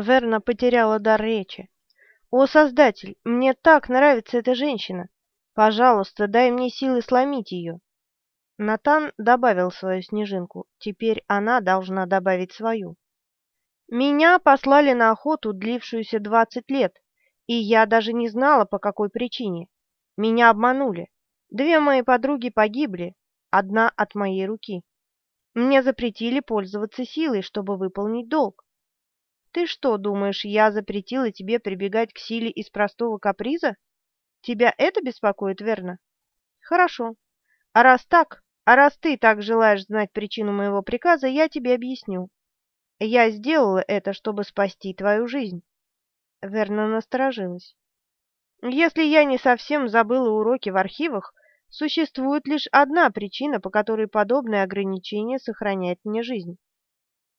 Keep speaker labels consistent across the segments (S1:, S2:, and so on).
S1: Верна потеряла дар речи. «О, Создатель, мне так нравится эта женщина! Пожалуйста, дай мне силы сломить ее!» Натан добавил свою снежинку, теперь она должна добавить свою. «Меня послали на охоту, длившуюся двадцать лет, и я даже не знала, по какой причине. Меня обманули. Две мои подруги погибли, одна от моей руки. Мне запретили пользоваться силой, чтобы выполнить долг. Ты что, думаешь, я запретила тебе прибегать к силе из простого каприза? Тебя это беспокоит, верно? Хорошо. А раз так, а раз ты так желаешь знать причину моего приказа, я тебе объясню. Я сделала это, чтобы спасти твою жизнь. Верна насторожилась. Если я не совсем забыла уроки в архивах, существует лишь одна причина, по которой подобное ограничение сохраняет мне жизнь.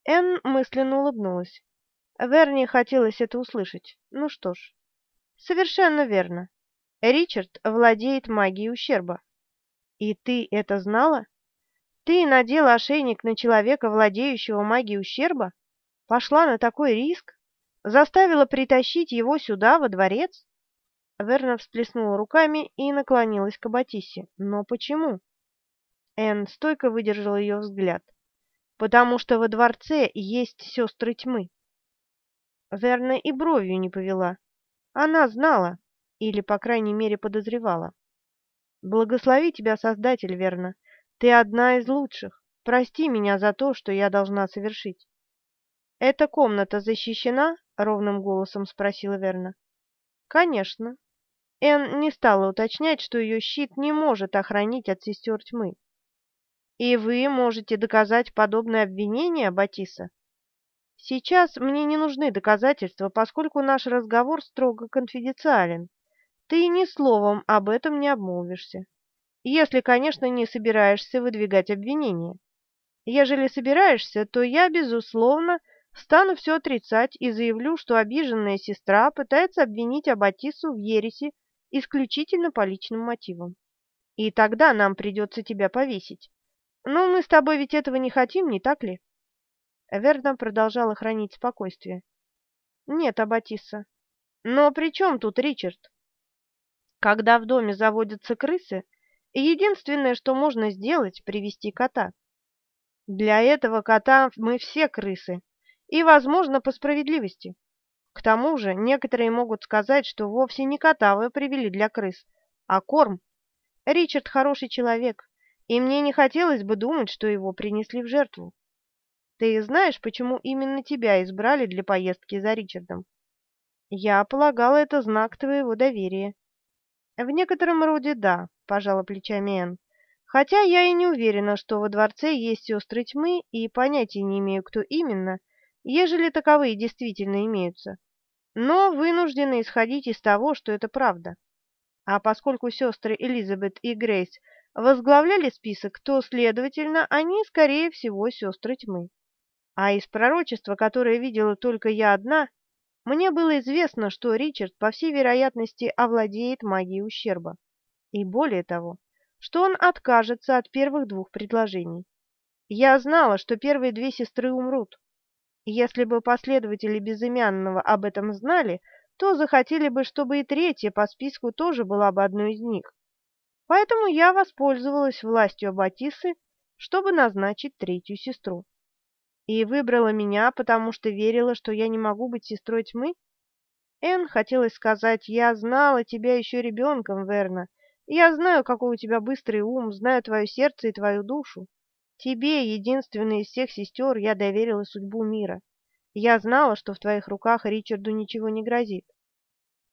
S1: Энн мысленно улыбнулась. Верни хотелось это услышать. Ну что ж, совершенно верно. Ричард владеет магией ущерба. И ты это знала? Ты надела ошейник на человека, владеющего магией ущерба? Пошла на такой риск? Заставила притащить его сюда, во дворец? Верна всплеснула руками и наклонилась к Аббатисе. Но почему? Энн стойко выдержала ее взгляд. Потому что во дворце есть сестры тьмы. Верна и бровью не повела. Она знала, или, по крайней мере, подозревала. «Благослови тебя, Создатель, Верна. Ты одна из лучших. Прости меня за то, что я должна совершить». «Эта комната защищена?» — ровным голосом спросила Верна. «Конечно». Эн не стала уточнять, что ее щит не может охранить от сестер тьмы. «И вы можете доказать подобное обвинение, Батиса?» Сейчас мне не нужны доказательства, поскольку наш разговор строго конфиденциален. Ты ни словом об этом не обмолвишься. Если, конечно, не собираешься выдвигать обвинения. Ежели собираешься, то я, безусловно, стану все отрицать и заявлю, что обиженная сестра пытается обвинить Аббатису в ереси исключительно по личным мотивам. И тогда нам придется тебя повесить. Но мы с тобой ведь этого не хотим, не так ли? Верна продолжала хранить спокойствие. «Нет, Аббатисса. Но при чем тут Ричард? Когда в доме заводятся крысы, единственное, что можно сделать, привести кота. Для этого кота мы все крысы, и, возможно, по справедливости. К тому же некоторые могут сказать, что вовсе не кота вы привели для крыс, а корм. Ричард хороший человек, и мне не хотелось бы думать, что его принесли в жертву. Ты знаешь, почему именно тебя избрали для поездки за Ричардом? Я полагала, это знак твоего доверия. В некотором роде да, пожала плечами Энн. Хотя я и не уверена, что во дворце есть сестры тьмы, и понятия не имею, кто именно, ежели таковые действительно имеются. Но вынуждена исходить из того, что это правда. А поскольку сестры Элизабет и Грейс возглавляли список, то, следовательно, они, скорее всего, сестры тьмы. А из пророчества, которое видела только я одна, мне было известно, что Ричард, по всей вероятности, овладеет магией ущерба. И более того, что он откажется от первых двух предложений. Я знала, что первые две сестры умрут. Если бы последователи Безымянного об этом знали, то захотели бы, чтобы и третья по списку тоже была бы одной из них. Поэтому я воспользовалась властью Аббатисы, чтобы назначить третью сестру. И выбрала меня, потому что верила, что я не могу быть сестрой тьмы? Эн хотелось сказать, я знала тебя еще ребенком, Верна. Я знаю, какой у тебя быстрый ум, знаю твое сердце и твою душу. Тебе, единственной из всех сестер, я доверила судьбу мира. Я знала, что в твоих руках Ричарду ничего не грозит.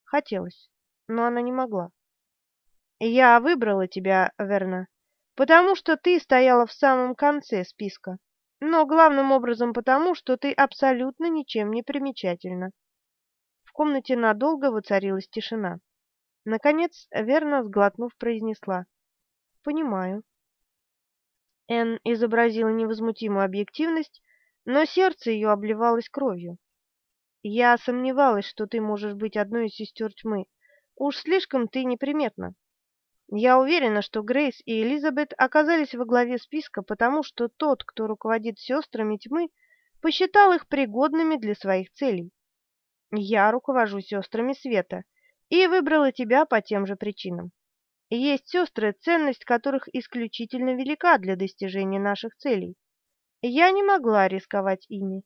S1: Хотелось, но она не могла. Я выбрала тебя, Верна, потому что ты стояла в самом конце списка но главным образом потому, что ты абсолютно ничем не примечательна. В комнате надолго воцарилась тишина. Наконец, верно сглотнув, произнесла. «Понимаю». Энн изобразила невозмутимую объективность, но сердце ее обливалось кровью. «Я сомневалась, что ты можешь быть одной из сестер тьмы. Уж слишком ты неприметна. Я уверена, что Грейс и Элизабет оказались во главе списка, потому что тот, кто руководит сестрами тьмы, посчитал их пригодными для своих целей. Я руковожу сестрами света и выбрала тебя по тем же причинам. Есть сестры, ценность которых исключительно велика для достижения наших целей. Я не могла рисковать ими.